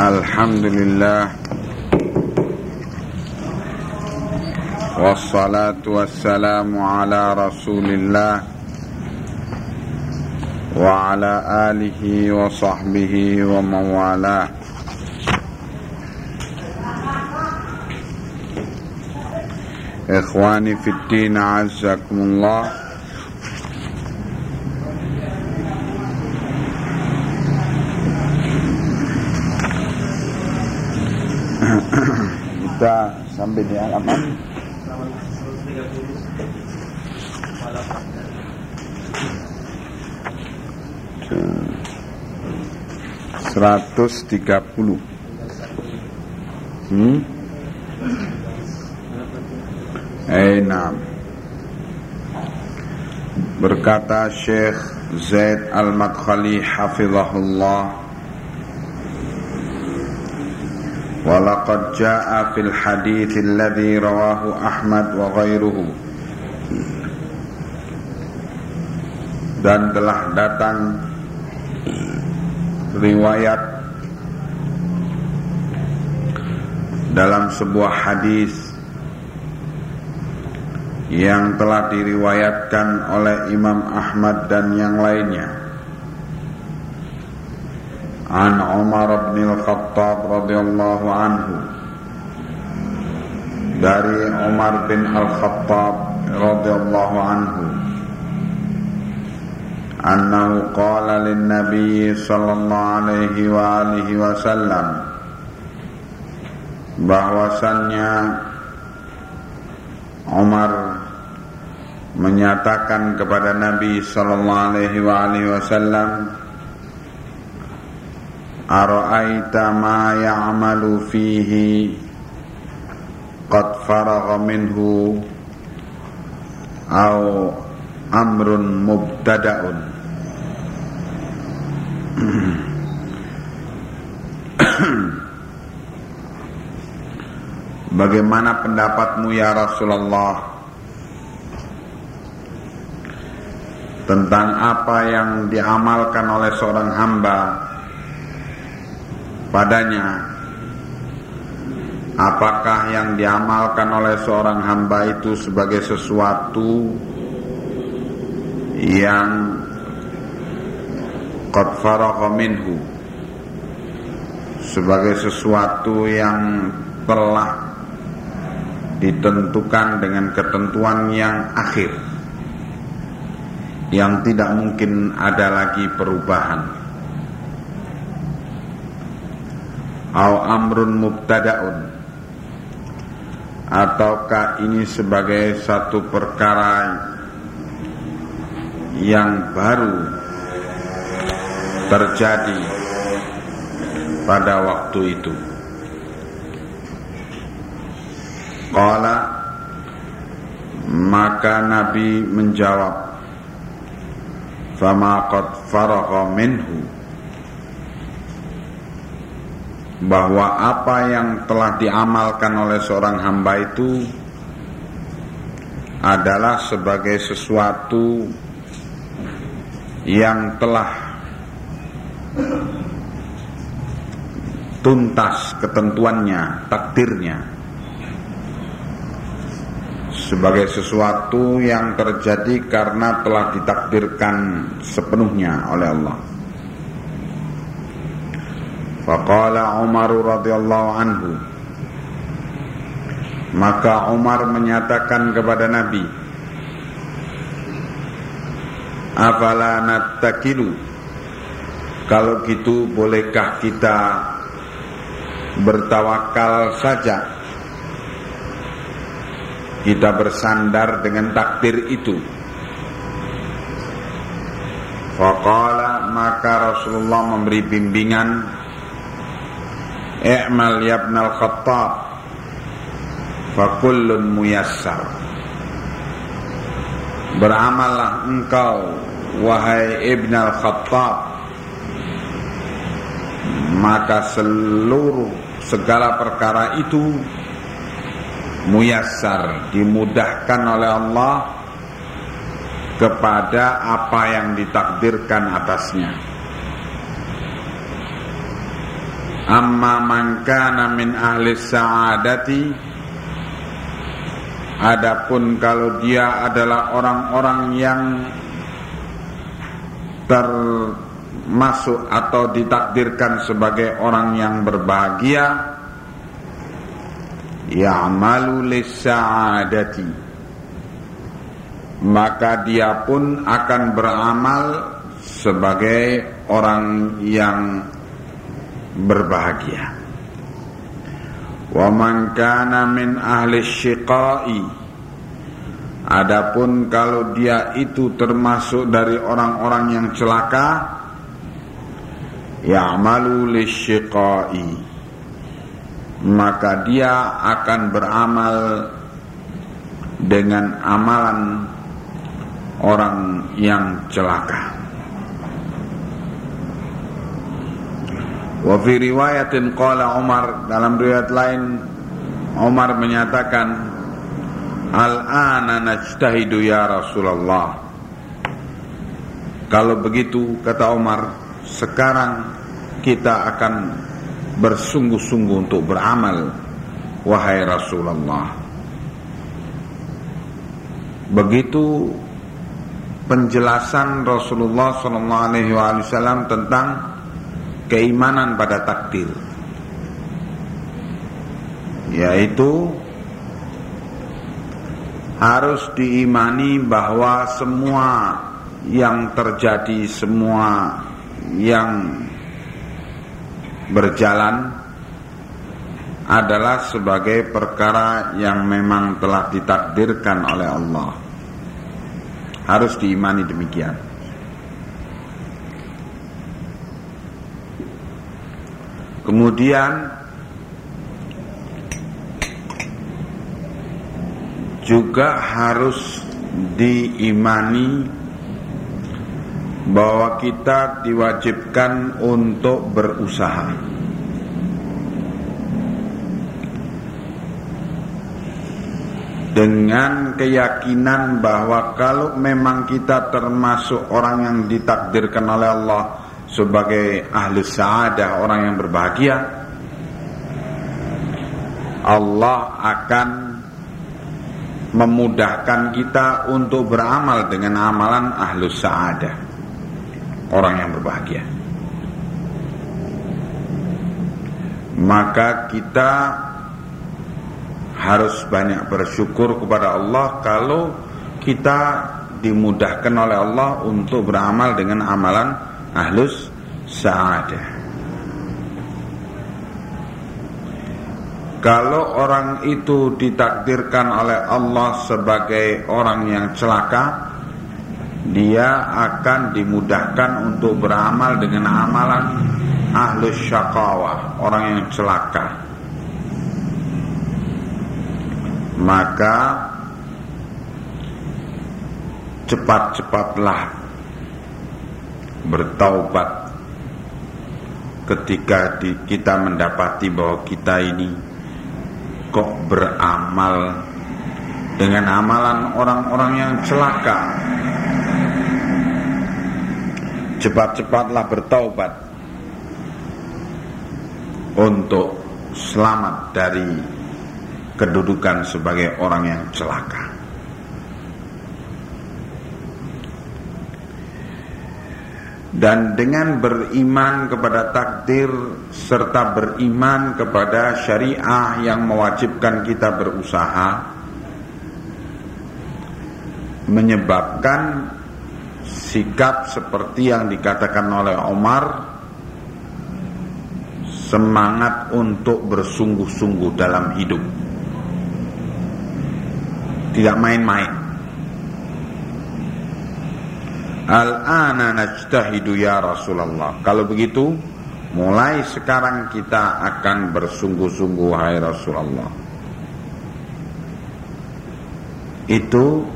الحمد لله والصلاة والسلام على رسول الله وعلى آله وصحبه ومن والاه إخواني في الدين عزكم الله. 130 hmm? enam. Berkata Syekh Zaid Al-Madkhali Hafizahullah ولقد جاء في الحديث الذي رواه أحمد وغيره dan telah datang riwayat dalam sebuah hadis yang telah diriwayatkan oleh Imam Ahmad dan yang lainnya. An Umar bin Al-Khattab radhiyallahu anhu dari Umar bin Al-Khattab radhiyallahu anhu qala lin nabiy sallallahu alaihi wa alihi wasallam bahwasannya Umar menyatakan kepada Nabi sallallahu alaihi wasallam Ara'aita ma ya'malu fihi qad faragha minhu au amrun mubtada'un Bagaimana pendapatmu ya Rasulullah? Tentang apa yang diamalkan oleh seorang hamba padanya. Apakah yang diamalkan oleh seorang hamba itu sebagai sesuatu yang qad minhu. Sebagai sesuatu yang telah ditentukan dengan ketentuan yang akhir. Yang tidak mungkin ada lagi perubahan. Au amrun mubtada'un. Ataukah ini sebagai satu perkara yang baru terjadi pada waktu itu. Qala maka Nabi menjawab fama qad minhu bahwa apa yang telah diamalkan oleh seorang hamba itu adalah sebagai sesuatu yang telah tuntas ketentuannya, takdirnya. Sebagai sesuatu yang terjadi karena telah ditakdirkan sepenuhnya oleh Allah. Faqala Umar radhiyallahu anhu. Maka Umar menyatakan kepada Nabi Afala nattakilu? Kalau gitu bolehkah kita bertawakal saja kita bersandar dengan takdir itu. Faqala maka Rasulullah memberi bimbingan I'mal ya al Khattab Fakullun muyassar Beramallah engkau Wahai Ibn al-Khattab Maka seluruh segala perkara itu muyassar dimudahkan oleh Allah kepada apa yang ditakdirkan atasnya. Amma man kana min ahli sa'adati Adapun kalau dia adalah orang-orang yang termasuk atau ditakdirkan sebagai orang yang berbahagia ya'malu lis-sa'adati maka dia pun akan beramal sebagai orang yang berbahagia. Wa man kana min ahli syiqai Adapun kalau dia itu termasuk dari orang-orang yang celaka ya'malu lisyiqai maka dia akan beramal dengan amalan orang yang celaka. Wa fi riwayatin qala Umar dalam riwayat lain Umar menyatakan Al-ana najtahidu ya Rasulullah Kalau begitu kata Umar sekarang kita akan bersungguh-sungguh untuk beramal wahai Rasulullah. Begitu penjelasan Rasulullah SAW tentang keimanan pada takdir yaitu harus diimani bahwa semua yang terjadi semua yang berjalan adalah sebagai perkara yang memang telah ditakdirkan oleh Allah. Harus diimani demikian. Kemudian juga harus diimani bahwa kita diwajibkan untuk berusaha. Dengan keyakinan bahwa kalau memang kita termasuk orang yang ditakdirkan oleh Allah sebagai ahli sa'adah, orang yang berbahagia Allah akan memudahkan kita untuk beramal dengan amalan ahli sa'adah orang yang berbahagia. Maka kita harus banyak bersyukur kepada Allah kalau kita dimudahkan oleh Allah untuk beramal dengan amalan ahlus sa'adah. Kalau orang itu ditakdirkan oleh Allah sebagai orang yang celaka Dia akan dimudahkan untuk beramal dengan amalan ahlus syakawah Orang yang celaka. Maka Cepat-cepatlah bertaubat ketika kita mendapati bahwa kita ini kok beramal dengan amalan orang-orang yang celaka cepat-cepatlah bertaubat. Untuk selamat dari kedudukan sebagai orang yang celaka. Dan dengan beriman kepada takdir serta beriman kepada syariah yang mewajibkan kita berusaha menyebabkan sikap seperti yang dikatakan oleh Omar semangat untuk bersungguh-sungguh dalam hidup tidak main-main Al-ana najtahidu ya Rasulullah. Kalau begitu, mulai sekarang kita akan bersungguh-sungguh hai Rasulullah. Itu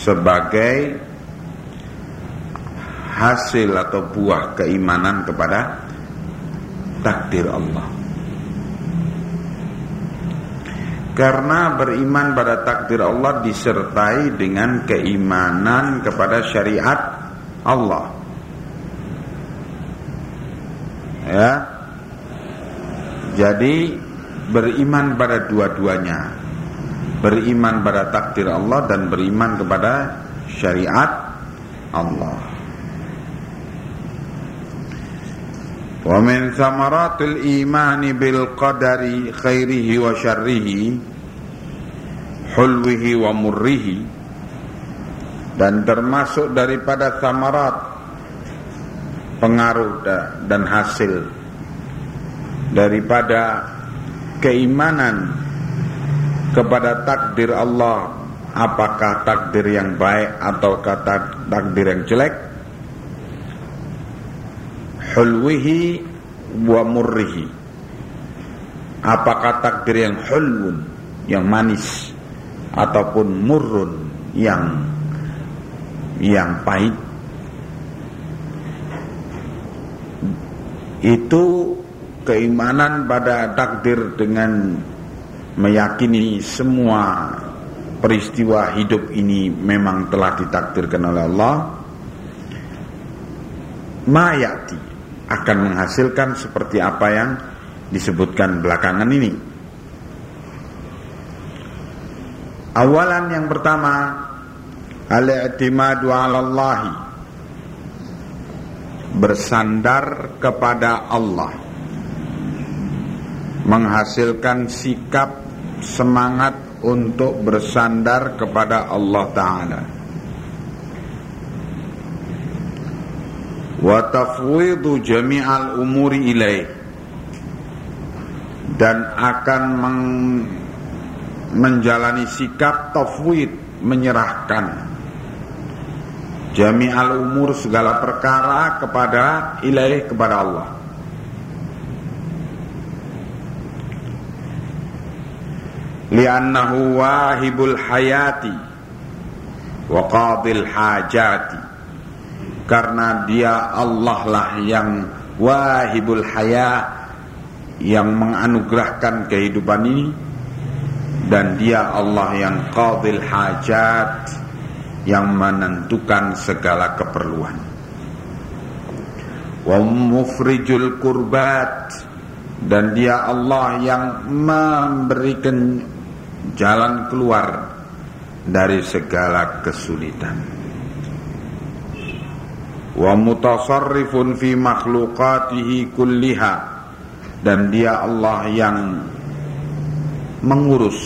sebagai hasil atau buah keimanan kepada takdir Allah. Karena beriman pada takdir Allah disertai dengan keimanan kepada syariat Allah. Ya, Jadi beriman pada dua-duanya. Beriman pada takdir Allah dan beriman kepada syariat Allah. Wa min thamaratil imani bil qadari khairihi wa syarrihi hulwihi wa murrihi dan termasuk daripada samarat pengaruh dan hasil daripada keimanan kepada takdir Allah. Apakah takdir yang baik atau kata takdir yang jelek? Hulwihi wa murrihi. Apakah takdir yang hulwun yang manis ataupun murrun yang yang pahit? Itu keimanan pada takdir dengan meyakini semua peristiwa hidup ini memang telah ditakdirkan oleh Allah mayati akan menghasilkan seperti apa yang disebutkan belakangan ini. Awalan yang pertama al-i'timadu 'ala Allah bersandar kepada Allah menghasilkan sikap semangat untuk bersandar kepada Allah taala. Wa tafwidu jami'al umuri ilaih. Dan akan meng, menjalani sikap tafwid menyerahkan jami'al umur segala perkara kepada ilaih kepada Allah li'annahu wahibul hayati wa qadil hajati karena dia Allah lah yang wahibul haya yang menganugerahkan kehidupan ini dan dia Allah yang qadil hajat yang menentukan segala keperluan. Wa mufrijul kurbat dan dia Allah yang memberikan jalan keluar dari segala kesulitan. Wa mutasarrifun fi makhluqatihi kulliha. Dan dia Allah yang mengurus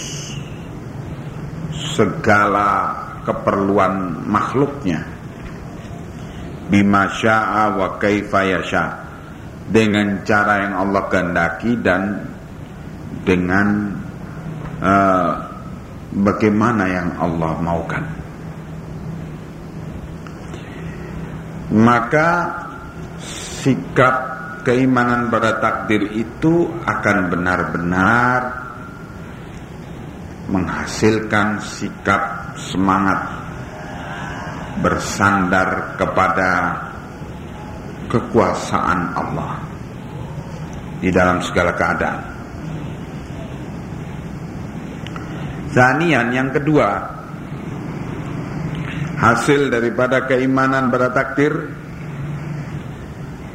segala keperluan makhluknya. Bima syaa wa kaifa yasha. Dengan cara yang Allah kehendaki dan dengan uh, bagaimana yang Allah maukan maka sikap keimanan pada takdir itu akan benar-benar menghasilkan sikap semangat bersandar kepada kekuasaan Allah di dalam segala keadaan. Zanian yang kedua. Hasil daripada keimanan pada takdir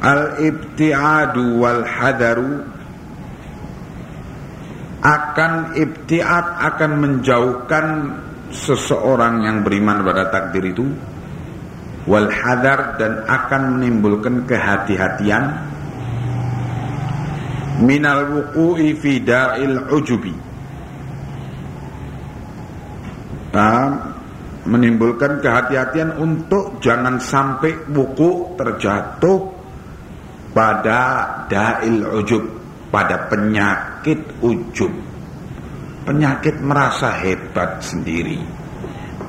al-ibtiadu wal hadaru akan ibtiad akan menjauhkan seseorang yang beriman pada takdir itu wal hadar dan akan menimbulkan kehati-hatian minal wuqu'i fi da'il ujubi nah, menimbulkan kehati-hatian untuk jangan sampai buku terjatuh pada da'il ujub pada penyakit ujub penyakit merasa hebat sendiri,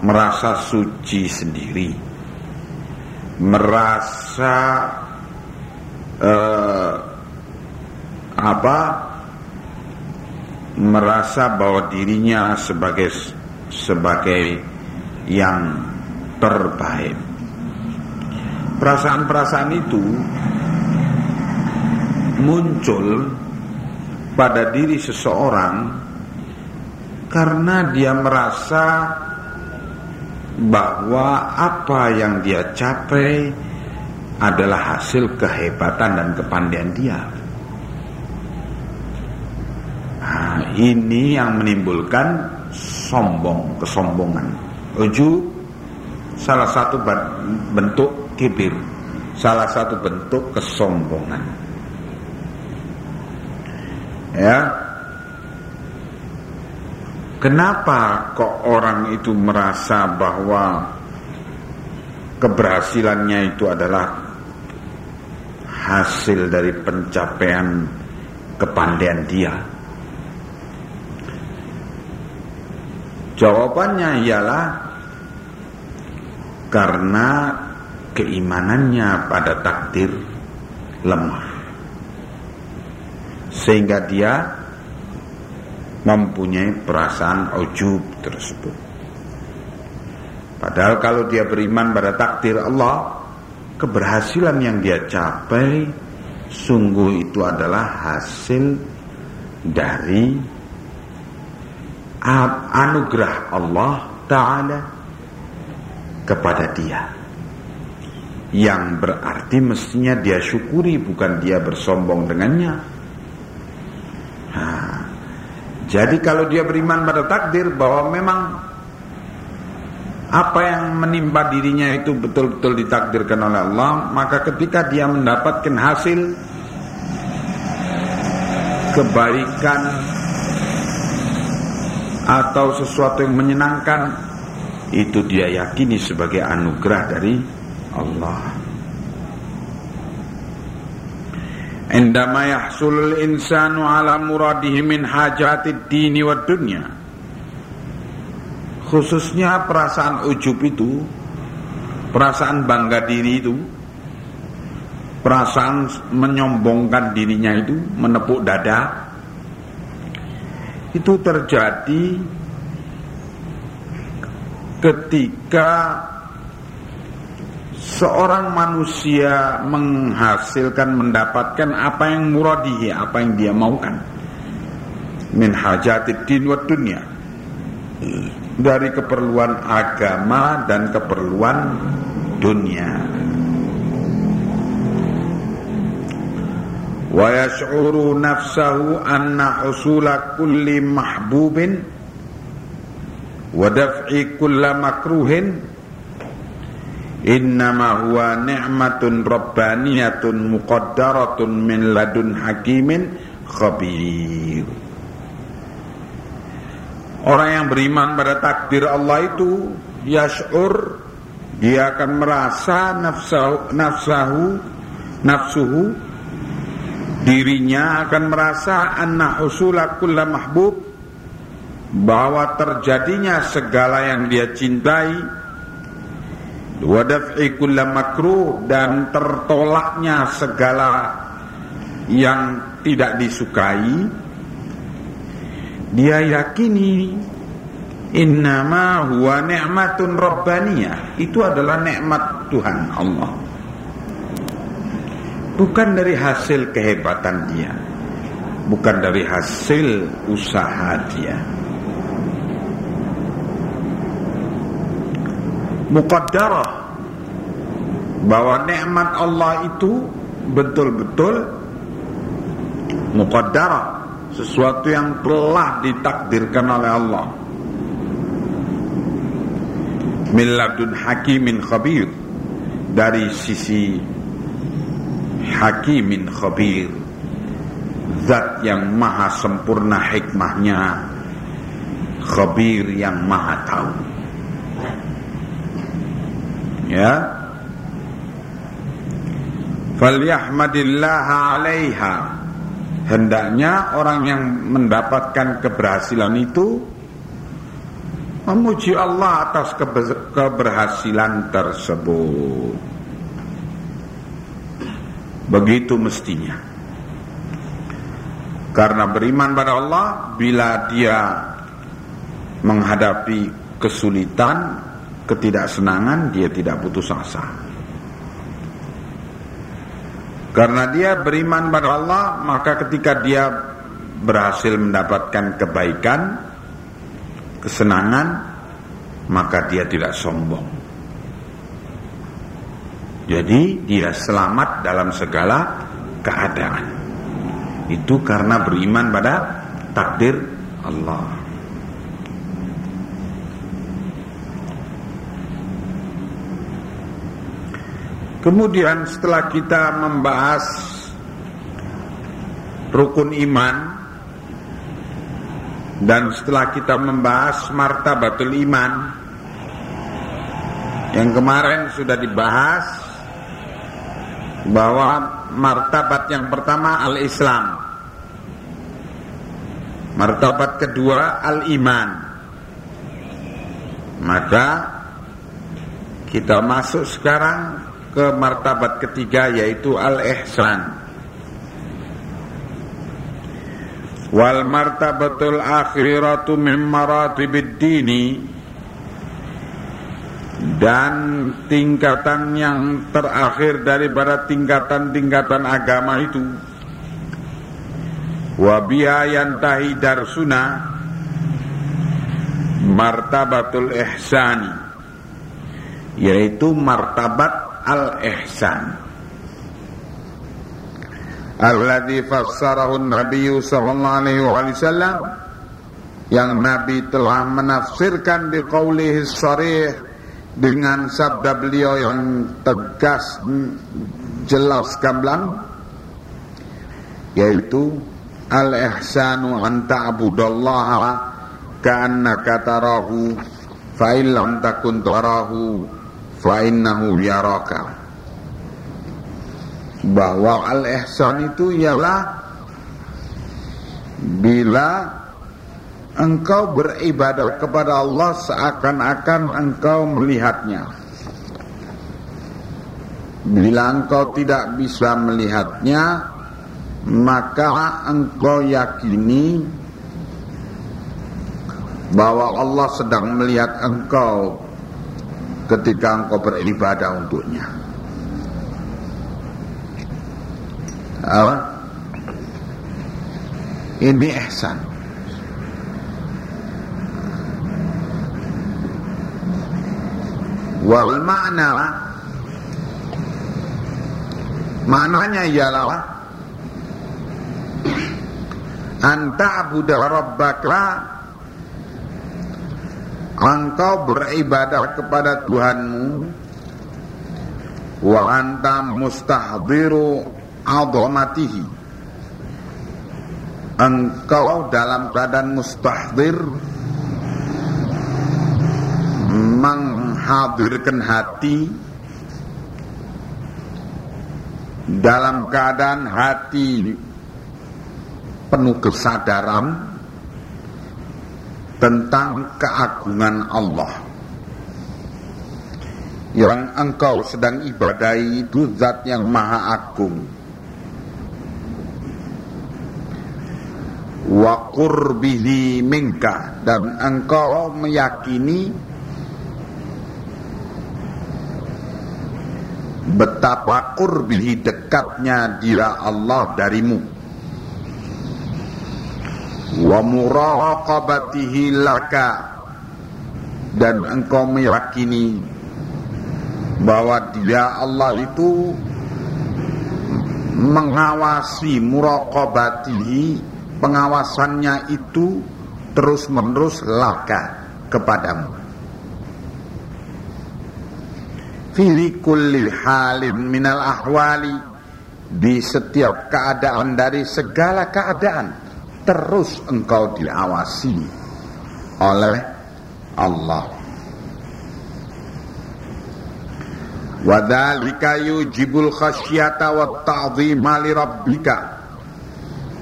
merasa suci sendiri, merasa uh, apa? merasa bahwa dirinya sebagai sebagai yang terbaik. Perasaan-perasaan itu muncul pada diri seseorang karena dia merasa bahwa apa yang dia capai adalah hasil kehebatan dan kepandaian dia. Nah, ini yang menimbulkan sombong, kesombongan. Ujub salah satu bentuk kibir, salah satu bentuk kesombongan. Ya. Kenapa kok orang itu merasa bahwa keberhasilannya itu adalah hasil dari pencapaian kepandaian dia. Jawabannya ialah karena keimanannya pada takdir lemah. Sehingga dia mempunyai perasaan ujub tersebut. Padahal kalau dia beriman pada takdir Allah, keberhasilan yang dia capai sungguh itu adalah hasil dari anugerah Allah Ta'ala kepada dia. Yang berarti mestinya dia syukuri bukan dia bersombong dengannya. Nah, jadi kalau dia beriman pada takdir bahwa memang apa yang menimpa dirinya itu betul-betul ditakdirkan oleh Allah maka ketika dia mendapatkan hasil kebaikan atau sesuatu yang menyenangkan itu dia yakini sebagai anugerah dari Allah. Indama yahsulul insanu ala muradihi min hajatid dini wa dunya. Khususnya perasaan ujub itu perasaan bangga diri itu perasaan menyombongkan dirinya itu menepuk dada itu terjadi ketika seorang manusia menghasilkan mendapatkan apa yang muradihi apa yang dia maukan min hajatid din wa dunya dari keperluan agama dan keperluan dunia. Wa yash'uru nafsahu anna husula kulli mahbubin wa daf'i kulli makruhin innama huwa ni'matun rabbaniyatun muqaddaratun min ladun hakimin khabir. Orang yang beriman pada takdir Allah itu yash'ur dia akan merasa nafsahu, nafsahu nafsuhu dirinya akan merasa anna husula kulla mahbub bahwa terjadinya segala yang dia cintai wa daf'i kulla makruh dan tertolaknya segala yang tidak disukai. Dia yakini innama huwa ni'matun rabbaniyah. Itu adalah nikmat Tuhan Allah bukan dari hasil kehebatan dia. Bukan dari hasil usaha dia. Muqaddarah. Bahwa nikmat Allah itu betul-betul muqaddarah. Sesuatu yang telah ditakdirkan oleh Allah. Miladun hakimin khabir. Dari sisi hakimin khabir. Zat yang maha sempurna hikmahnya. Khabir yang maha tahu. Ya. Falyahmadillaha 'alaiha. Hendaknya orang yang mendapatkan keberhasilan itu memuji Allah atas keberhasilan tersebut. Begitu mestinya. Karena beriman pada Allah bila dia menghadapi kesulitan, ketidaksenangan, dia tidak putus asa. Karena dia beriman pada Allah, maka ketika dia berhasil mendapatkan kebaikan, kesenangan, maka dia tidak sombong. Jadi dia selamat dalam segala keadaan. Itu karena beriman pada takdir Allah. Kemudian setelah kita membahas rukun iman dan setelah kita membahas martabatul iman yang kemarin sudah dibahas bahwa martabat yang pertama al-Islam. Martabat kedua al-iman. Maka kita masuk sekarang ke martabat ketiga yaitu al-ihsan. Wal martabatul akhiratu min maratibid dan tingkatan yang terakhir daripada tingkatan-tingkatan agama itu wa biha yantahi darsuna martabatul ihsani yaitu martabat al-ihsan. Alladhi fassarahu Nabi sallallahu alaihi wasallam yang Nabi telah menafsirkan di qaulihi sarih dengan sabda beliau yang tegas jelas gamblang yaitu al-ihsanu an ta'budallaha ka'annaka tarahu fa illam takun tarahu fa innahu yaraka. Bahwa al-ihsan itu ialah bila engkau beribadah kepada Allah seakan-akan engkau melihatnya bila engkau tidak bisa melihatnya maka engkau yakini bahwa Allah sedang melihat engkau ketika engkau beribadah untuknya. Apa? Ini ihsan. Wal makna maknanya ialah anta abudah rabbaka engkau beribadah kepada Tuhanmu. Wa anta mustahdiru azamatihi. Engkau dalam keadaan mustahdir menghadirkan hati dalam keadaan hati penuh kesadaran tentang keagungan Allah. Yang engkau sedang ibadahi itu zat yang maha agung. Wa qurbihi minka. Dan engkau meyakini betapa qurbihi dekatnya dia Allah darimu. Wa muraqabatihi laka. Dan engkau meyakini bahwa dia Allah itu mengawasi muraqabatihi pengawasannya itu terus menerus laka kepadamu fi kulli halin minal ahwali di setiap keadaan dari segala keadaan terus engkau diawasi oleh Allah. Wadhalika yujibul khasyata wa ta'zima li rabbika.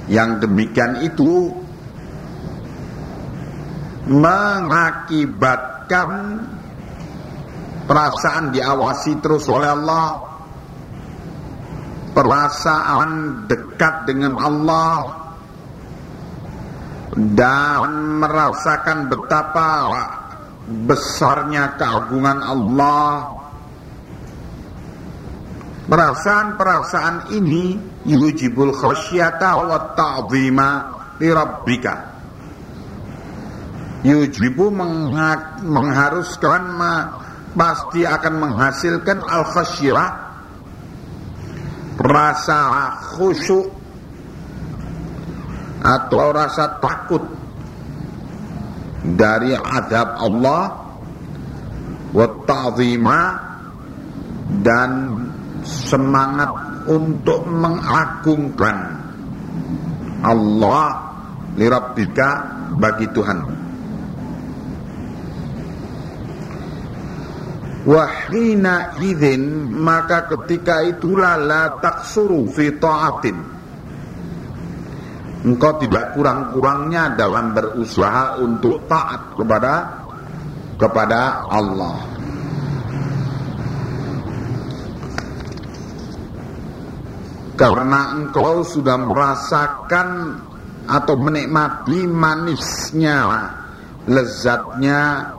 Yang demikian itu mengakibatkan perasaan diawasi terus oleh Allah. Perasaan dekat dengan Allah. Dan merasakan betapa besarnya keagungan Allah. Perasaan-perasaan ini yujibul khasyata wa ta'zima li rabbika. Yujibu mengharuskan ma, pasti akan menghasilkan al khasyah rasa khusyuk atau rasa takut dari adab Allah wa ta'zima dan semangat untuk mengagungkan Allah lirabbika bagi Tuhan Wahina idin maka ketika itulah la taksuru fi ta'atin Engkau tidak kurang-kurangnya dalam berusaha untuk taat kepada kepada Allah. Karena engkau sudah merasakan atau menikmati manisnya, lezatnya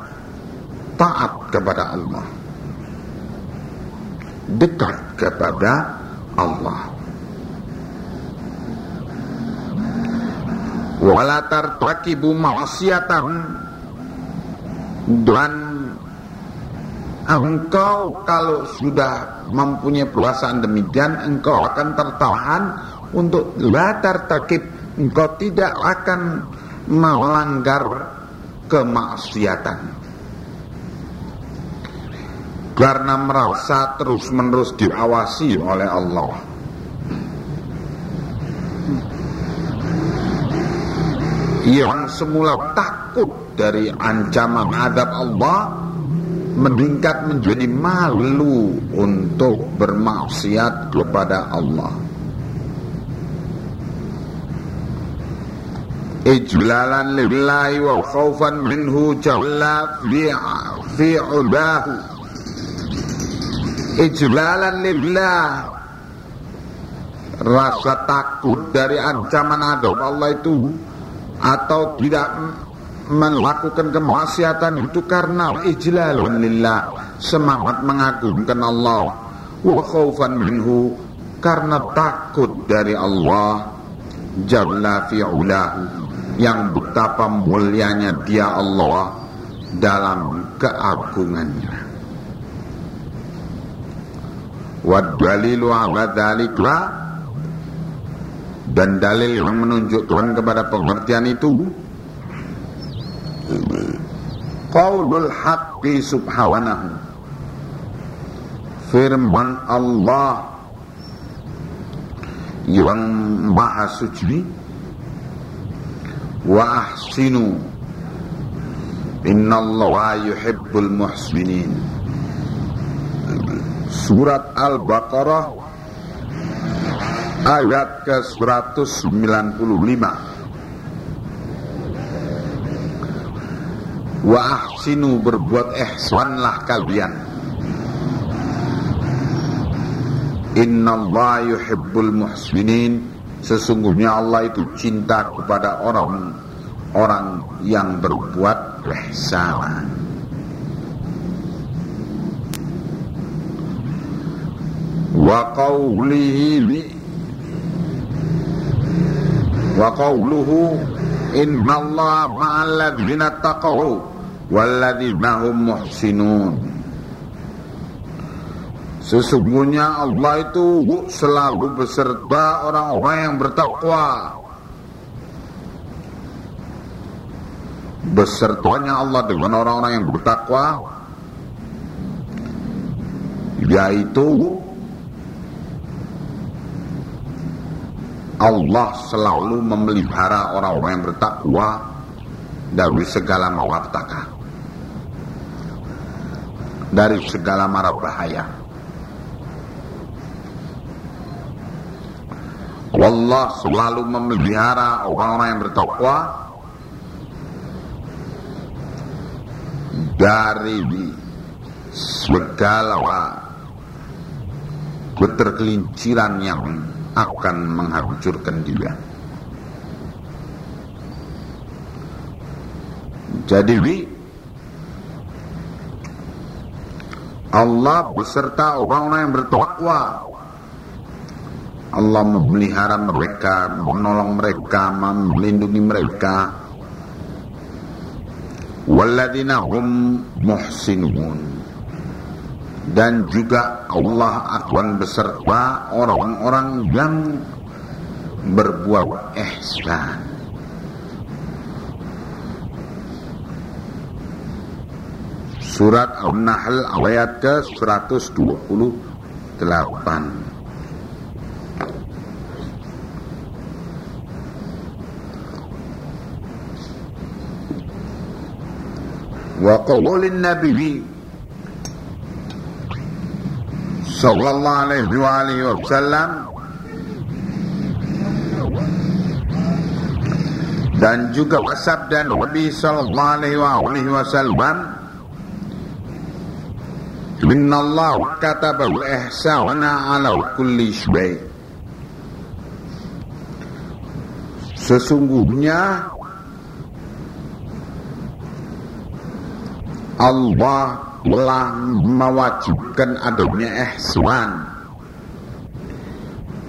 taat kepada Allah. Dekat kepada Allah. Wala tartakibu ma'asiyatan dan engkau kalau sudah mempunyai perasaan demikian engkau akan tertahan untuk latar takib engkau tidak akan melanggar kemaksiatan karena merasa terus menerus diawasi oleh Allah yang semula takut dari ancaman adab Allah meningkat menjadi malu untuk bermaksiat kepada Allah. Ijlalan lillahi wa khawfan minhu jalla fi ulahu. Ijlalan lillah. Rasa takut dari ancaman adab Allah itu atau tidak melakukan kemaksiatan itu karena ijlalun lillah semangat mengagungkan Allah. Wa khaufan minhu karena takut dari Allah. Jalla fi'ulahu yang betapa mulianya dia Allah dalam keagungannya wa dalilu ala dhalika dan dalil yang menunjukkan kepada pengertian itu Qaulul haqqi subhanahu. Firman Allah Yang maha suci. Wa ahsinu. Inna Allah yuhibbul muhsinin Surat Al-Baqarah Ayat ke-195. Wa ahsinu berbuat ihsanlah kalian. Innallaha yuhibbul muhsinin. Sesungguhnya Allah itu cinta kepada orang orang yang berbuat ihsan wa qawlihi wa qawluhu innallaha ma'al ladzina taqaw hum muhsinun Sesungguhnya Allah itu selalu beserta orang-orang yang bertakwa. Besertanya Allah dengan orang-orang yang bertakwa yaitu Allah selalu memelihara orang-orang yang bertakwa dari segala malapetaka dari segala mara bahaya. Allah selalu memelihara orang-orang yang bertakwa dari segala ketergelinciran yang akan menghancurkan dia. Jadi Allah beserta orang-orang yang bertakwa. Allah memelihara mereka, menolong mereka, melindungi mereka. Walladzina hum muhsinun dan juga Allah akan beserta orang-orang yang berbuat ihsan. Surat An-Nahl ayat ke-128. وقول النبي sallallahu alaihi wa alihi wasallam dan juga sabda Nabi sallallahu alaihi wasallam Inna Allah kataba al-ihsana ala kulli syai. Sesungguhnya Allah telah mewajibkan adanya ihsan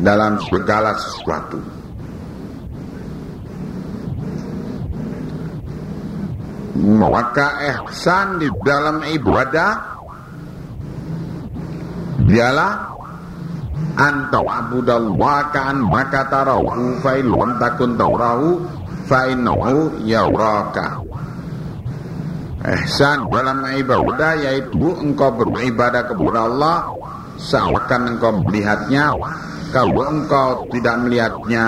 dalam segala sesuatu. Maka ihsan di dalam ibadah dialah antau abudallah ka'an maka tarahu fa'in lam takun tawrahu fa'innahu yawraka Ihsan dalam ibadah yaitu engkau beribadah kepada Allah seakan engkau melihatnya. Kalau engkau tidak melihatnya,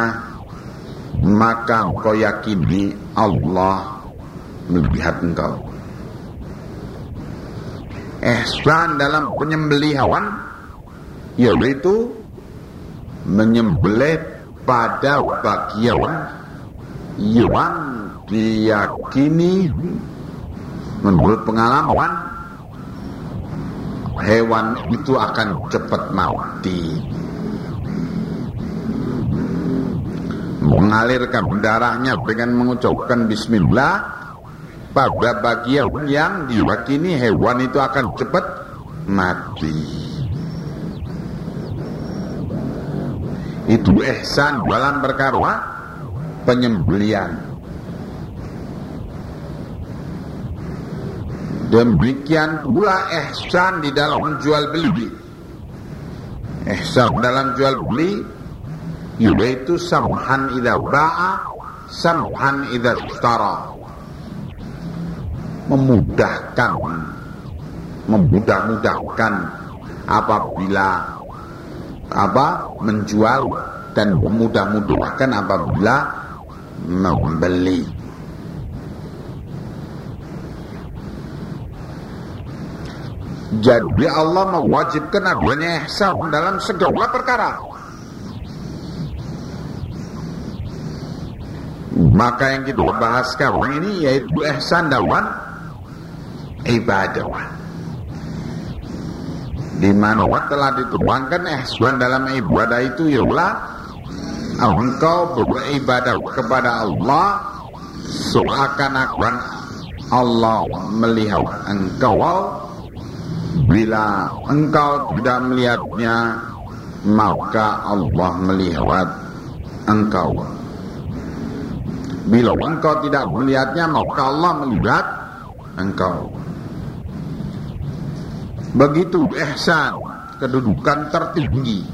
maka engkau yakini Allah melihat engkau. Ihsan dalam penyembelihan yaitu menyembelih pada bagian yang diyakini menurut pengalaman hewan itu akan cepat mati. Mengalirkan darahnya dengan mengucapkan bismillah pada bagian yang diwakini hewan itu akan cepat mati. Itu ihsan dalam perkara penyembelian Demikian pula ihsan di dalam jual beli. Ihsan dalam jual beli yaitu samhan idza ba'a, samhan idza ishtara. Memudahkan memudah-mudahkan apabila apa menjual dan memudah-mudahkan apabila membeli. Jadi Allah mewajibkan adanya ihsan dalam segala perkara. Maka yang kita bahas sekarang ini yaitu ihsan dalam ibadah. Di mana telah dituangkan ihsan dalam ibadah itu ialah engkau beribadah kepada Allah seakan-akan Allah melihat engkau Bila engkau tidak melihatnya Maka Allah melihat engkau. Bila engkau tidak melihatnya Maka Allah melihat engkau. Begitu ihsan Kedudukan tertinggi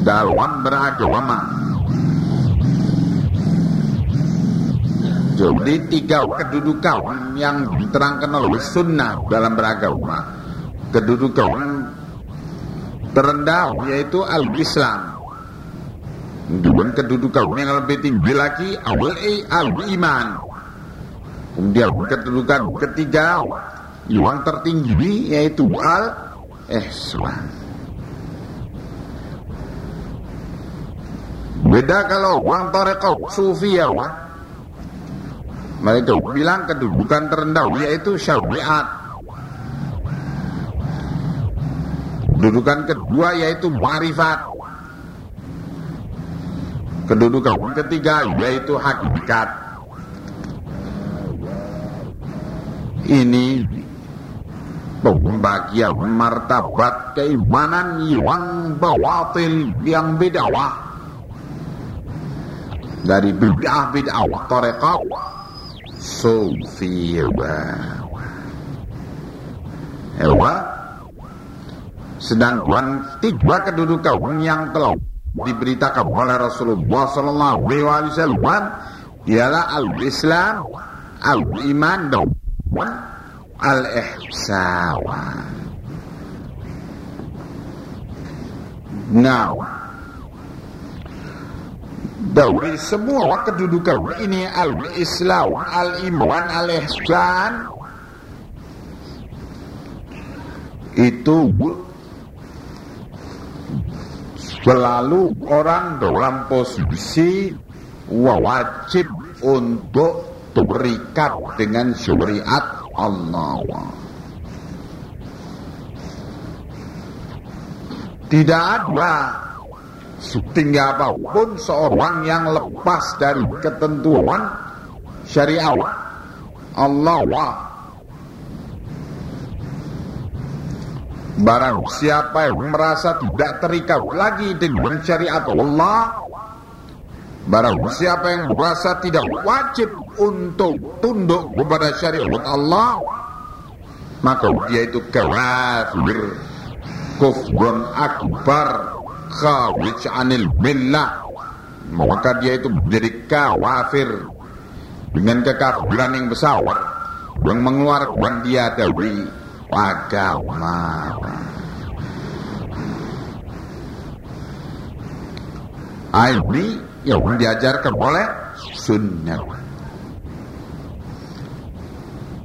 Dalam beragama Jadi tiga kedudukan yang diterangkan oleh sunnah dalam beragama. Kedudukan terendah yaitu al-Islam. Kemudian kedudukan yang lebih tinggi lagi al-iman. Kemudian kedudukan ketiga yang tertinggi yaitu al-ihsan. Beda kalau orang tarekat sufi ya, mereka bilang kedudukan terendah yaitu syariat. Kedudukan kedua yaitu marifat. Kedudukan ketiga yaitu hakikat. Ini pembagian martabat keimanan yang bawatil yang beda dari bid'ah bid'ah tarekat Sufiyah Ewa Sedangkan tiga kedudukan yang telah diberitakan oleh Rasulullah Sallallahu Alaihi Wasallam ialah al-Islam, al-Iman dan al-ihsan. Nah, dari semua kedudukan ini al-Islam, al-iman, al-ihsan itu selalu orang dalam posisi wajib untuk terikat dengan syariat Allah. Tidak ada setinggi apa pun seorang yang lepas dari ketentuan syariat Allah Barang siapa yang merasa tidak terikat lagi dengan syariat Allah Barang siapa yang merasa tidak wajib untuk tunduk kepada syariat Allah Maka dia itu kafir Kufrun akbar Khawij anil billah Maka dia itu menjadi kafir Dengan kekafiran yang besar Yang mengeluarkan dia dari agama. Ini yang diajarkan oleh sunnah.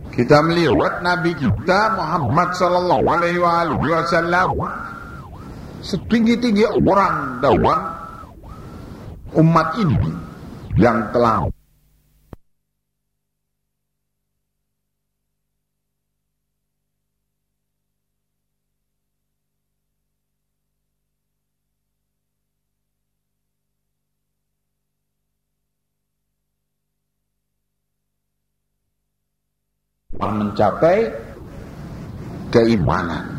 Kita melihat Nabi kita Muhammad Sallallahu Alaihi Wasallam setinggi-tinggi orang dalam umat ini yang telah mencapai keimanan.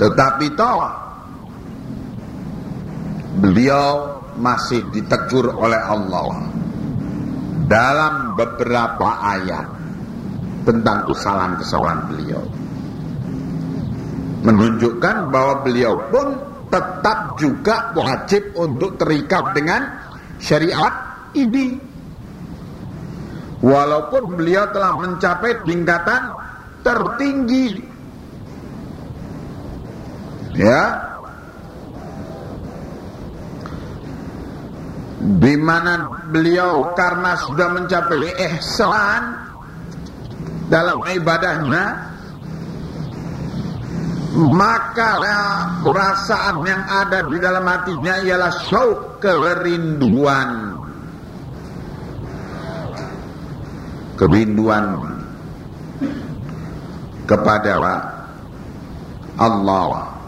Tetapi toh beliau masih ditegur oleh Allah dalam beberapa ayat tentang kesalahan-kesalahan beliau. Menunjukkan bahwa beliau pun tetap juga wajib untuk terikat dengan syariat ini Walaupun beliau telah mencapai tingkatan tertinggi. Ya. Di mana beliau karena sudah mencapai ihsan dalam ibadahnya maka perasaan yang ada di dalam hatinya ialah syauq kerinduan kerinduan kepada Allah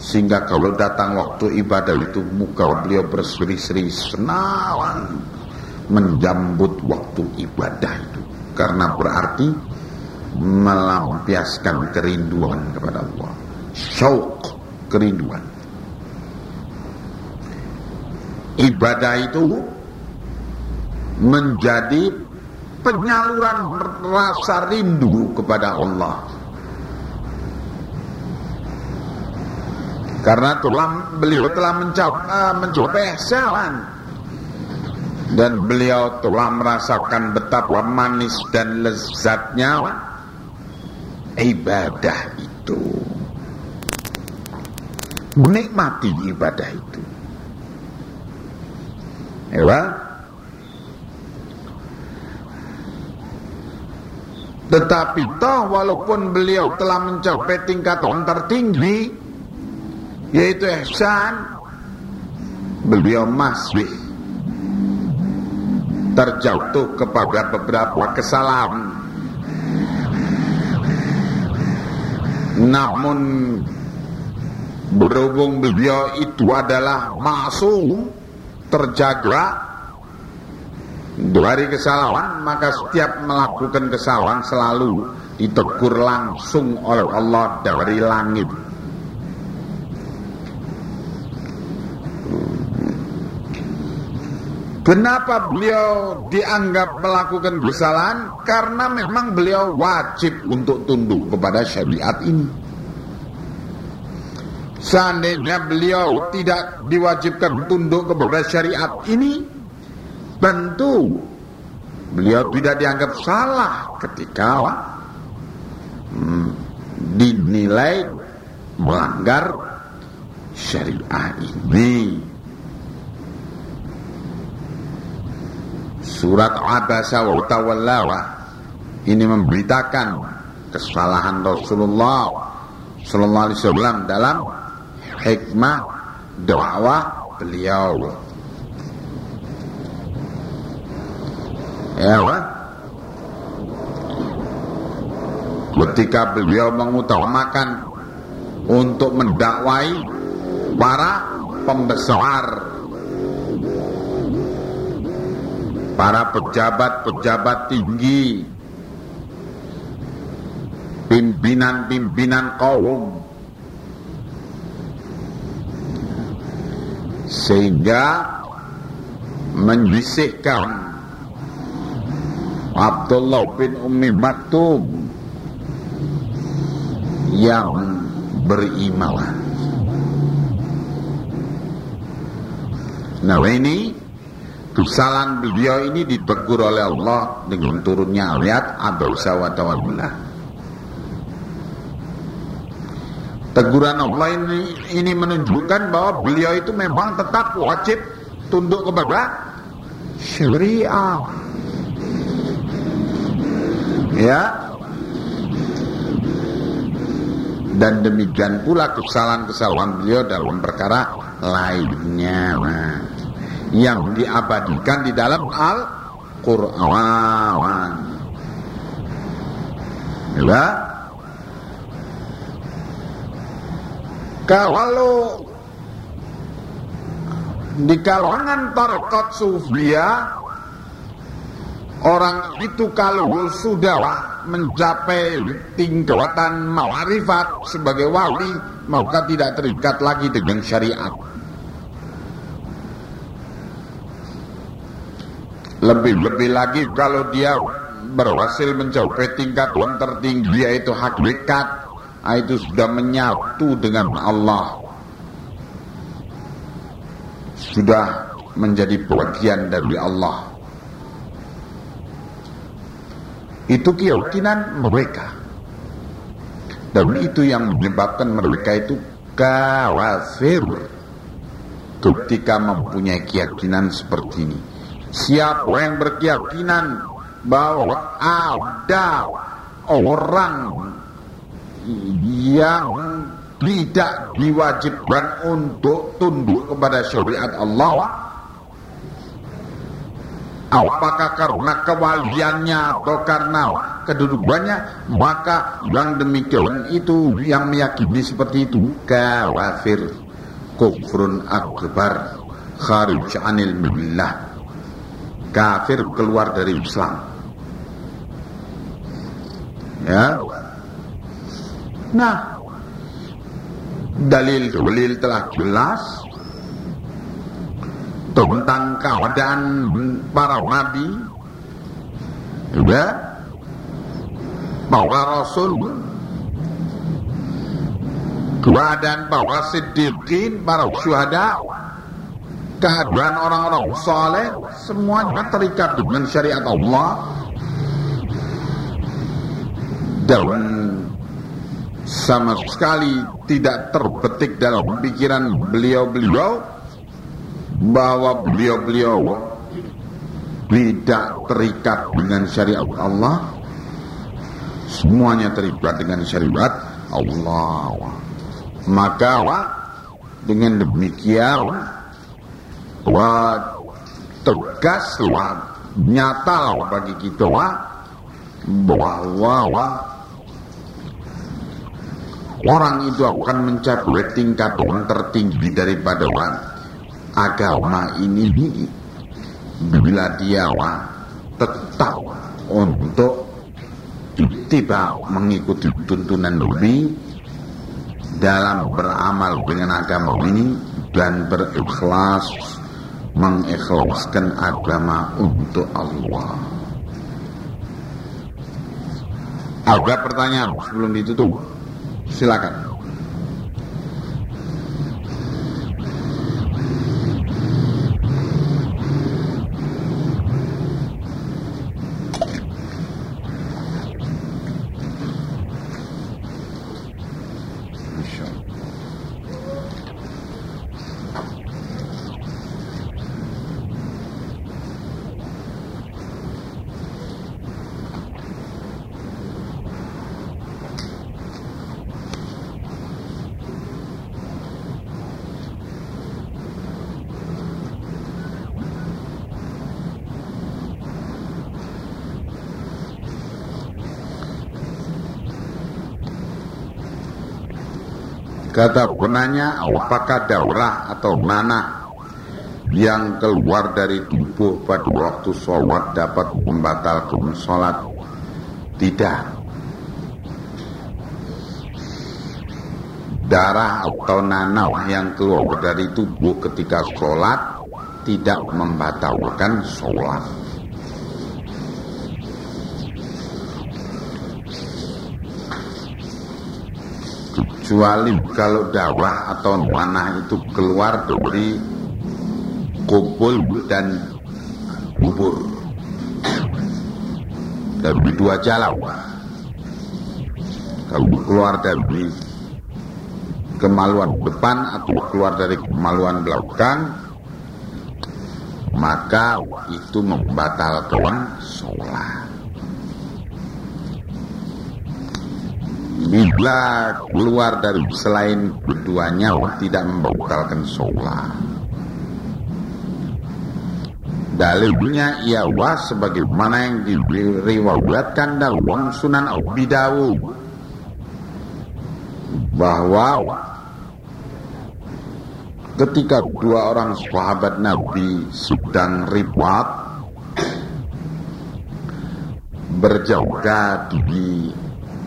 sehingga kalau datang waktu ibadah itu muka beliau berseri-seri senang menjambut waktu ibadah itu. Karena berarti melampiaskan kerinduan kepada Allah. Syauq kerinduan. Ibadah itu menjadi penyaluran rasa rindu kepada Allah. Karena telah beliau telah uh, mencapai ihsan dan beliau telah merasakan betapa manis dan lezatnya ibadah itu. Menikmati ibadah itu. Ya, Tetapi toh walaupun beliau telah mencapai tingkatan tertinggi yaitu ihsan. Beliau masih terjatuh kepada beberapa kesalahan. Namun berhubung beliau itu adalah masuk terjaga dari kesalahan maka setiap melakukan kesalahan selalu ditegur langsung oleh Allah dari langit Kenapa beliau dianggap melakukan kesalahan? Karena memang beliau wajib untuk tunduk kepada syariat ini. Seandainya beliau tidak diwajibkan tunduk kepada syariat ini, tentu beliau tidak dianggap salah ketika hmm, dinilai melanggar syariah ini. Surat Abasa wa Tawallawa ini memberitakan kesalahan Rasulullah Sallallahu Alaihi Wasallam dalam hikmah dakwah beliau. Ya? Ketika beliau mengutamakan untuk mendakwai para pembesar para pejabat-pejabat tinggi pimpinan-pimpinan kaum sehingga membisikkan Abdullah bin Ummi Maktum yang berimalah. Nah ini kesalahan beliau ini ditegur oleh Allah dengan turunnya ayat Abausa wa. Teguran Allah ini, ini menunjukkan bahwa beliau itu memang tetap wajib tunduk kepada syariah. Ya. Dan demikian pula kesalahan-kesalahan beliau dalam perkara lainnya. Nah yang diabadikan di dalam Al-Qur'an. Ya. Kalau di kalangan tarekat sufia orang itu kalau sudah mencapai tingkatan ma'rifat sebagai wali maka tidak terikat lagi dengan syariat. Lebih-lebih lagi kalau dia berhasil mencapai tingkat yang tertinggi yaitu hakikat, ah, itu sudah menyatu dengan Allah. Sudah menjadi bagian dari Allah. Itu keyakinan mereka. Dan itu yang menyebabkan mereka itu kawafir ketika mempunyai keyakinan seperti ini. Siapa yang berkeyakinan bahwa ada orang yang tidak diwajibkan untuk tunduk kepada syariat Allah. Apakah karena kewaliannya atau karena kedudukannya maka yang demikian itu yang meyakini seperti itu. Kafir kufrun akbar kharij anil millah kafir keluar dari Islam. Ya. Nah, dalil-dalil telah jelas tentang keadaan para nabi, ya, para rasul, keadaan para siddiqin, para syuhada, kehadiran orang-orang saleh semuanya terikat dengan syariat Allah. Dan sama sekali tidak terbetik dalam pikiran beliau-beliau bahwa beliau-beliau tidak terikat dengan syariat Allah. Semuanya terikat dengan syariat Allah. Maka dengan demikian wah tegas wah nyata lah bagi kita wah bahwa wah orang itu akan mencapai tingkat tertinggi daripada wah agama ini bila dia wah tetap untuk tiba mengikuti tuntunan Nabi dalam beramal dengan agama ini dan berikhlas mengikhlaskan agama untuk Allah. Ada pertanyaan sebelum ditutup? Silakan. Kata penanya, apakah daurah atau nanah yang keluar dari tubuh pada waktu sholat dapat membatalkan sholat? Tidak. Darah atau nanah yang keluar dari tubuh ketika sholat tidak membatalkan sholat. Kecuali kalau dakwah atau manah itu keluar dari kumpul dan kubur. Dari dua jalan. Kalau keluar dari kemaluan depan atau keluar dari kemaluan belakang maka itu membatalkan sholat bila keluar dari selain keduanya tidak membatalkan sholat. Dalilnya was sebagaimana yang diriwayatkan dalam Sunan Abi Dawud. Bahwa ketika dua orang sahabat Nabi sedang ribut berjaga di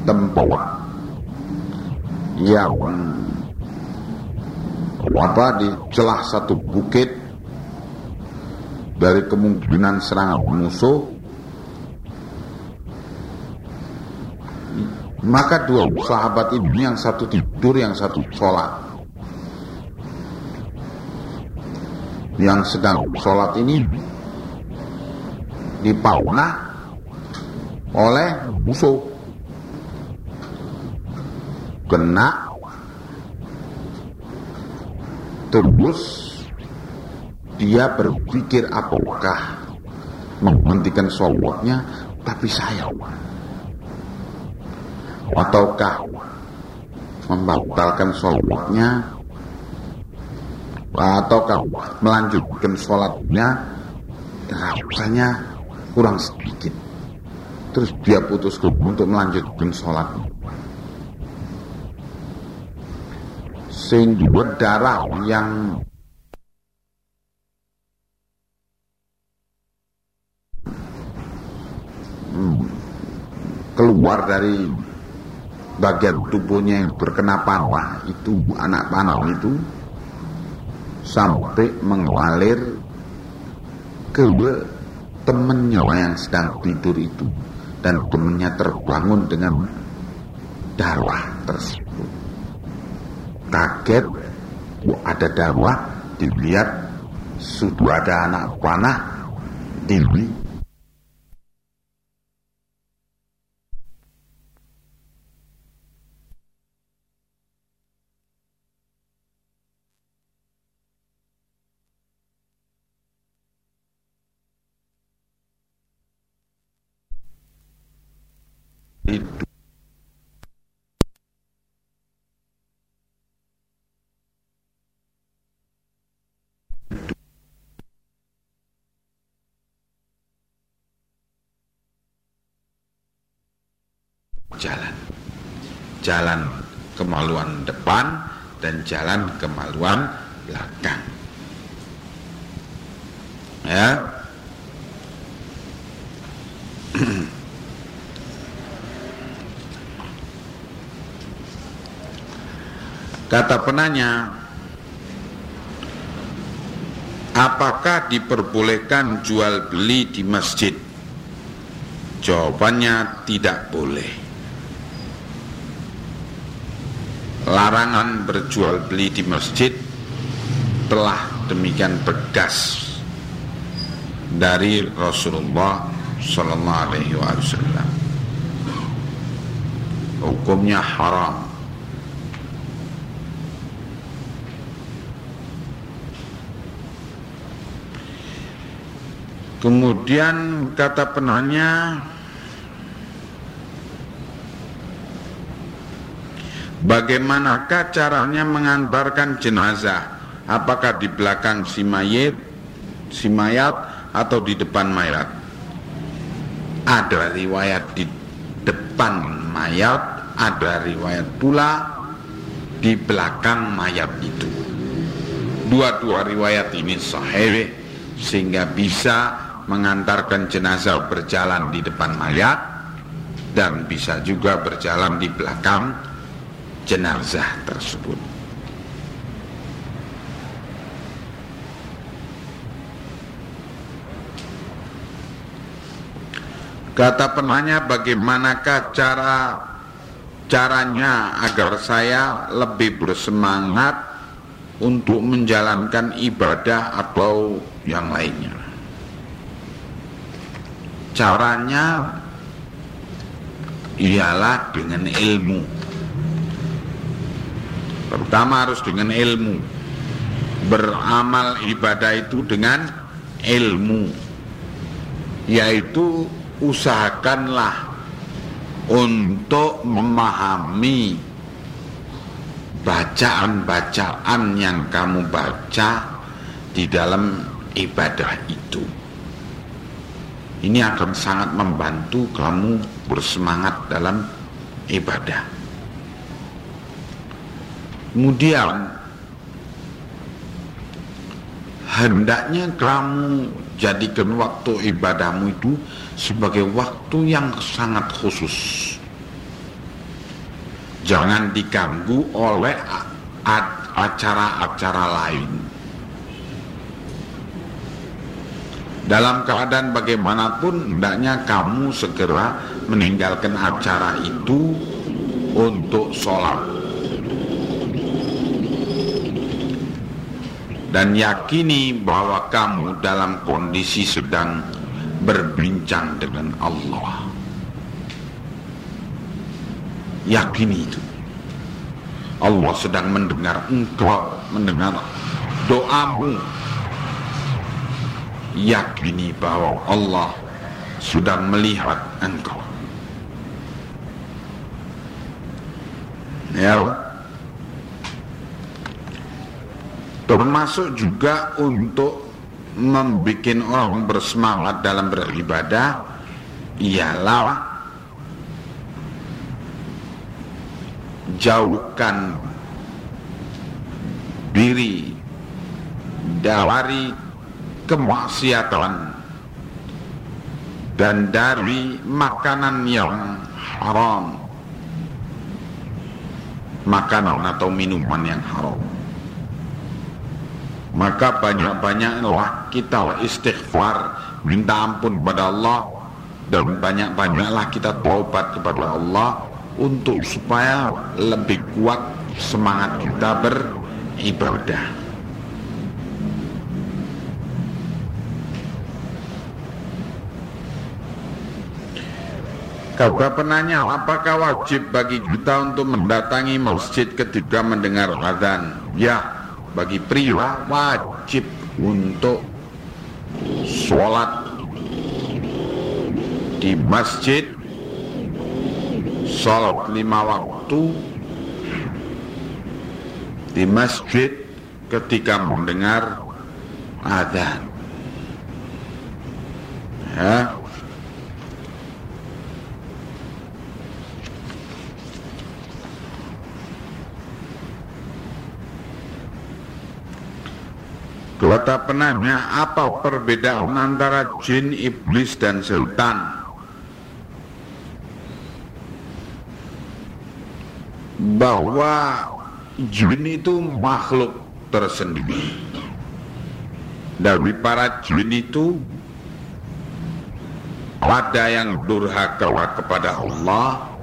tempat yang apa di celah satu bukit dari kemungkinan serangan musuh. Maka dua sahabat ini yang satu tidur yang satu sholat. Yang sedang sholat ini dipauna oleh musuh kena terus dia berpikir apakah menghentikan sholatnya tapi saya ataukah membatalkan sholatnya ataukah melanjutkan sholatnya rasanya kurang sedikit. Terus dia putus untuk melanjutkan sholatnya sehingga darah yang keluar dari bagian tubuhnya yang berkena panah itu anak panah itu sampai mengalir ke temennya yang sedang tidur itu. Dan temennya terbangun dengan darah tersebut kaget. Ada dakwah dilihat sudah ada anak panah dibeli itu jalan jalan kemaluan depan dan jalan kemaluan belakang. Ya. Kata penanya apakah diperbolehkan jual beli di masjid? Jawabannya tidak boleh larangan berjual beli di masjid telah demikian tegas dari Rasulullah Sallallahu Alaihi Wasallam. Hukumnya haram. Kemudian kata penanya Bagaimanakah caranya mengantarkan jenazah? Apakah di belakang si mayat, si mayat atau di depan mayat? Ada riwayat di depan mayat, ada riwayat pula di belakang mayat itu. Dua-dua riwayat ini sahih sehingga bisa mengantarkan jenazah berjalan di depan mayat dan bisa juga berjalan di belakang jenazah tersebut. Kata penanya bagaimanakah cara caranya agar saya lebih bersemangat untuk menjalankan ibadah atau yang lainnya. Caranya ialah dengan ilmu. Pertama harus dengan ilmu. Beramal ibadah itu dengan ilmu. Yaitu usahakanlah untuk memahami bacaan-bacaan yang kamu baca di dalam ibadah itu. Ini akan sangat membantu kamu bersemangat dalam ibadah. Kemudian hendaknya kamu jadikan waktu ibadahmu itu sebagai waktu yang sangat khusus. Jangan diganggu oleh acara-acara lain. Dalam keadaan bagaimanapun, hendaknya kamu segera meninggalkan acara itu untuk sholat. Dan yakini bahwa kamu dalam kondisi sedang berbincang dengan Allah. Yakini itu. Allah sedang mendengar engkau, mendengar doamu. Yakini bahwa Allah sudah melihat engkau. Ya, termasuk juga untuk membuat orang bersemangat dalam beribadah ialah jauhkan diri dari kemaksiatan dan dari makanan yang haram makanan atau minuman yang haram maka banyak-banyaklah kita istighfar minta ampun kepada Allah dan banyak-banyaklah kita taubat kepada Allah untuk supaya lebih kuat semangat kita beribadah Kata penanya, apakah wajib bagi kita untuk mendatangi masjid ketika mendengar azan? Ya, bagi pria wajib untuk sholat di masjid sholat lima waktu di masjid ketika mendengar adzan ya Kata penanya, apa perbedaan antara jin, iblis, dan setan? Bahwa jin itu makhluk tersendiri. Dari para jin itu ada yang durhaka kepada Allah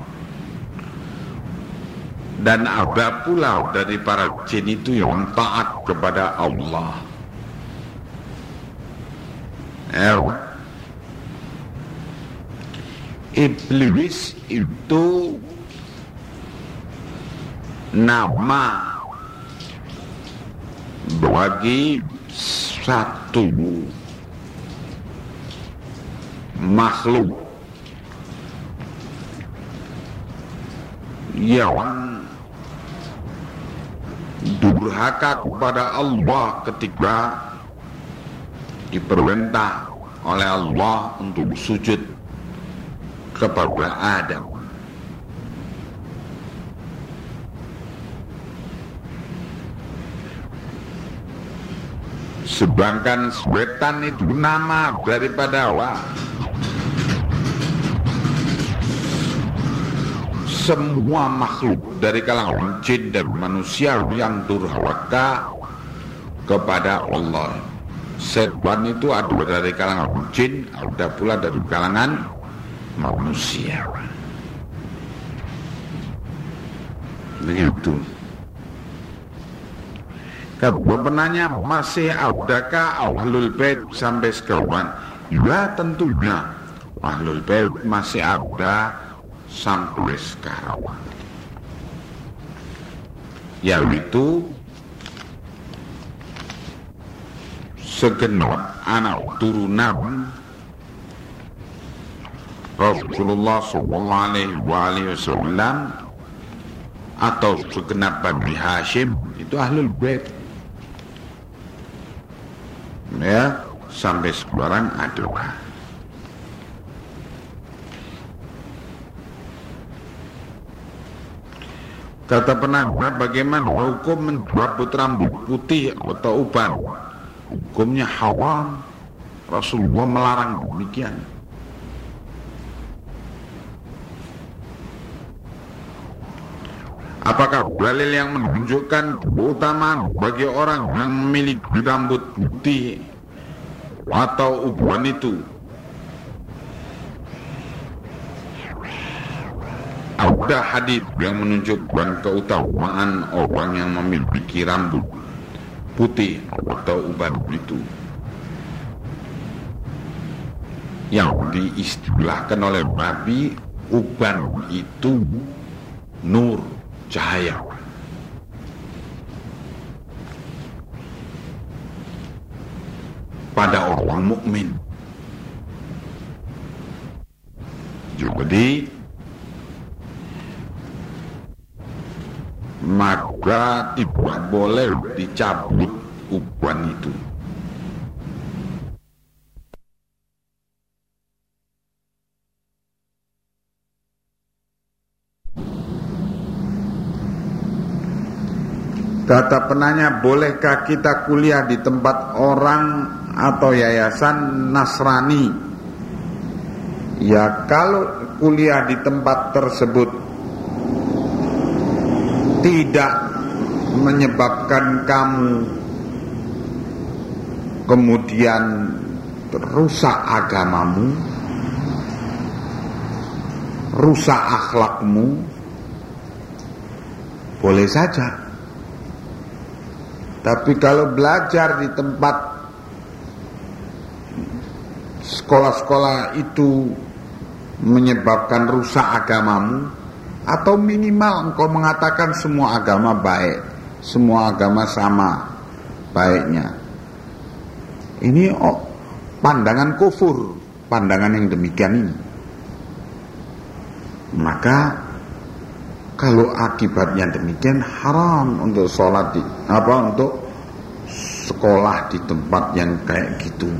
dan ada pula dari para jin itu yang taat kepada Allah. Iblis itu nama bagi satu makhluk yang durhaka kepada Allah ketika diperintah oleh Allah untuk sujud kepada Adam. Sedangkan setan itu nama daripada Allah. Semua makhluk dari kalangan jin dan manusia yang durhaka kepada Allah Setan itu ada dari kalangan jin, ada pula dari kalangan manusia. Begitu. Kedua penanya masih adakah ahlul bait sampai sekarang? Ya tentunya ahlul bait masih ada sampai sekarang. Yaitu segenap anak turunan Rasulullah Wasallam atau segenap Bani Hashim itu ahlul bait. Ya sampai sekarang ada Kata penambah bagaimana hukum menjabut rambut putih atau uban Hukumnya haram Rasulullah melarang demikian Apakah dalil yang menunjukkan keutamaan bagi orang yang memiliki rambut putih atau ubuan itu? Ada hadis yang menunjukkan keutamaan orang yang memiliki rambut putih atau uban itu yang diistilahkan oleh Nabi uban itu nur cahaya. Pada orang mukmin. Jadi maka tidak boleh dicabut uban itu. Kata penanya, bolehkah kita kuliah di tempat orang atau yayasan Nasrani? Ya kalau kuliah di tempat tersebut tidak menyebabkan kamu kemudian rusak agamamu, rusak akhlakmu, boleh saja. Tapi kalau belajar di tempat sekolah-sekolah itu menyebabkan rusak agamamu atau minimal engkau mengatakan semua agama baik, semua agama sama baiknya. Ini oh, pandangan kufur, pandangan yang demikian ini. Maka kalau akibatnya demikian haram untuk sholat di apa untuk sekolah di tempat yang kayak gitu.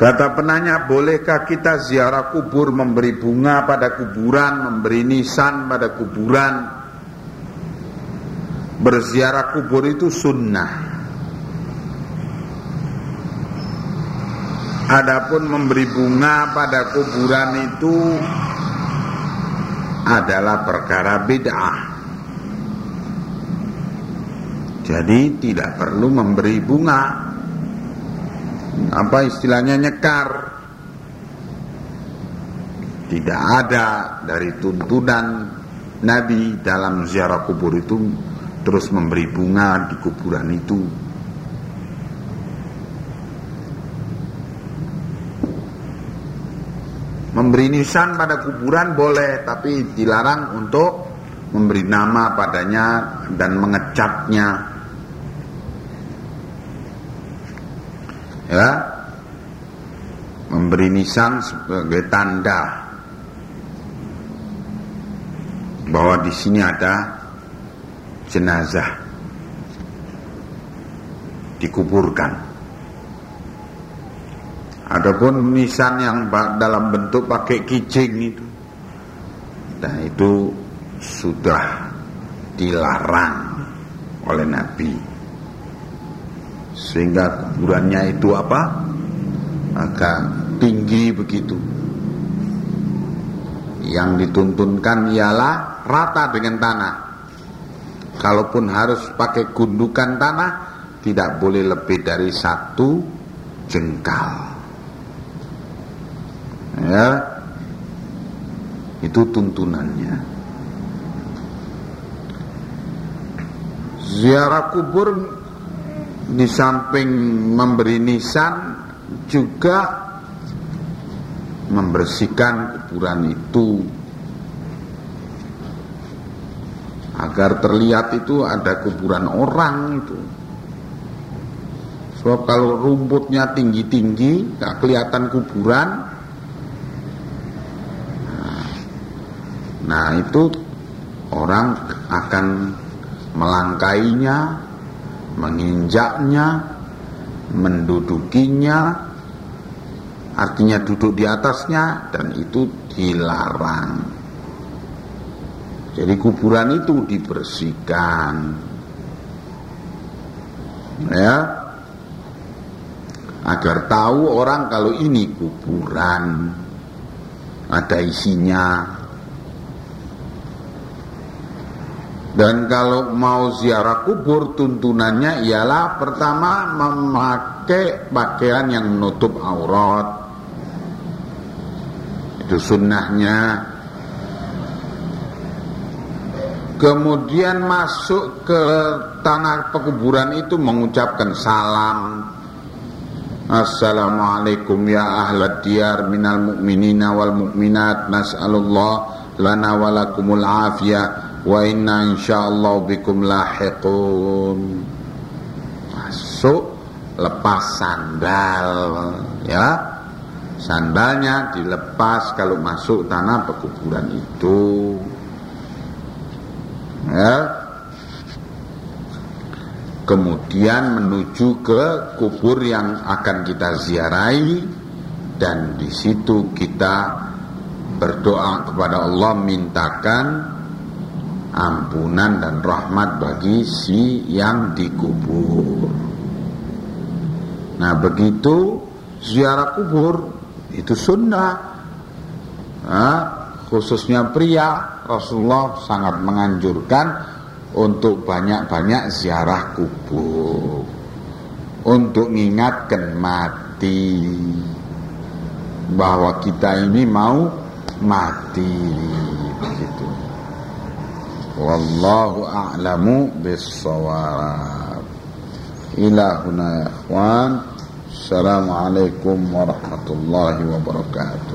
Kata penanya, bolehkah kita ziarah kubur memberi bunga pada kuburan, memberi nisan pada kuburan? Berziarah kubur itu sunnah. Adapun memberi bunga pada kuburan itu adalah perkara bid'ah. Jadi tidak perlu memberi bunga. Apa istilahnya nyekar? Tidak ada dari tuntunan Nabi dalam ziarah kubur itu terus memberi bunga di kuburan itu. Memberi nisan pada kuburan boleh, tapi dilarang untuk memberi nama padanya dan mengecatnya. Ya, memberi nisan sebagai tanda bahwa di sini ada jenazah dikuburkan. Adapun nisan yang dalam bentuk pakai kijing itu, nah itu sudah dilarang oleh Nabi sehingga kuburannya itu apa? Agak tinggi begitu. Yang dituntunkan ialah rata dengan tanah. Kalaupun harus pakai gundukan tanah tidak boleh lebih dari satu jengkal. Ya. Itu tuntunannya. Ziarah kubur di samping memberi nisan juga membersihkan kuburan itu. Agar terlihat itu ada kuburan orang itu. Sebab kalau rumputnya tinggi-tinggi gak kelihatan kuburan. Nah itu orang akan melangkainya menginjaknya, mendudukinya, artinya duduk di atasnya dan itu dilarang. Jadi kuburan itu dibersihkan. Ya. Agar tahu orang kalau ini kuburan ada isinya, Dan kalau mau ziarah kubur tuntunannya ialah pertama memakai pakaian yang menutup aurat. Itu sunnahnya. Kemudian masuk ke tanah pekuburan itu mengucapkan salam. Assalamualaikum ya ahlat diyar minal mu'minina wal mu'minat nas'alullah lana walakumul afiyah wa inna insyaallah bikum lahiqun. Masuk lepas sandal ya. Sandalnya dilepas kalau masuk tanah pekuburan itu. Ya. Kemudian menuju ke kubur yang akan kita ziarahi dan di situ kita berdoa kepada Allah mintakan ampunan dan rahmat bagi si yang dikubur. Nah begitu ziarah kubur itu sunnah. Nah, khususnya pria Rasulullah sangat menganjurkan untuk banyak-banyak ziarah kubur untuk mengingatkan mati bahwa kita ini mau mati begitu. Wallahu a'lamu bis-shawab. Ila huna ya ikhwan. Assalamualaikum warahmatullahi wabarakatuh.